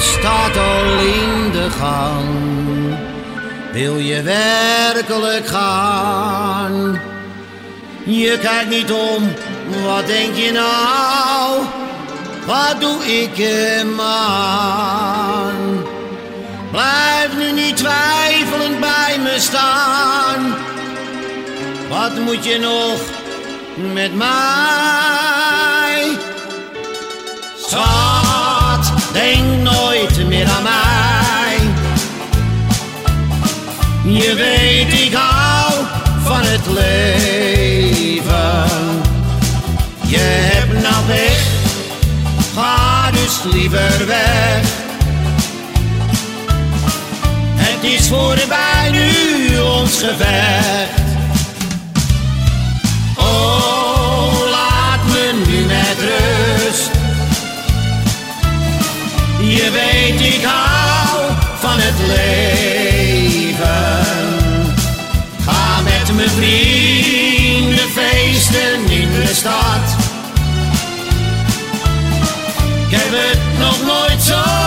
staat al in de gang. Wil je werkelijk gaan? Je kijkt niet om, wat denk je nou? Wat doe ik hem aan? Blijf nu niet twijfelend bij me staan. Wat moet je nog met mij? Schat, denk Je weet, ik hou van het leven. Je hebt nou weg, ga dus liever weg. Het is voorbij nu ons gevecht. Oh, laat me nu met rust. Je weet, ik hou van het leven. Vrienden feesten in de stad. Ik heb het nog nooit zo.